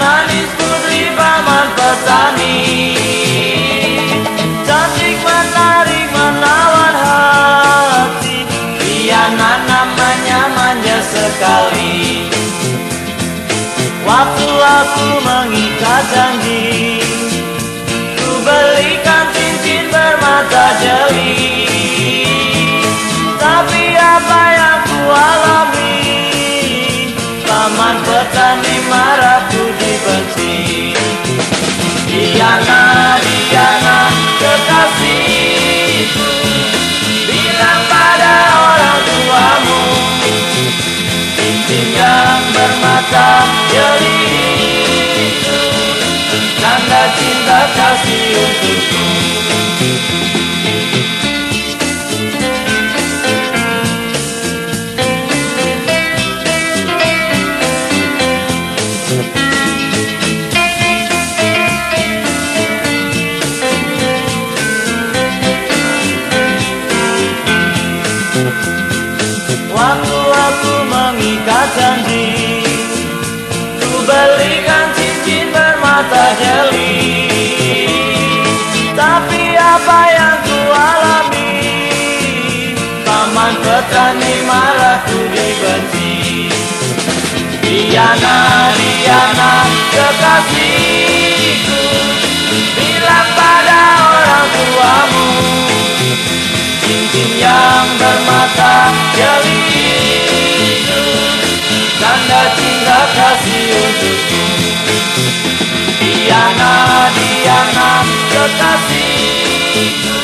manis putri paman petani Cantik menarik menawan hati. Riana namanya manja sekali. Waktu aku mengikat janji. Ku belikan cincin bermata jeli Tapi apa yang ku alami? Paman petani marah bermata jeli itu Tanda cinta kasih untukku Waktu aku mengikat janji Ku belikan cincin bermata jeli. Tapi apa yang ku alami Taman petani marahku dibenci Diana, Diana, kekasihku Bilang pada orang tuamu Cincin yang bermata jeli. Itu Tanda cinta kasih untukku Diana, Diana, kekasih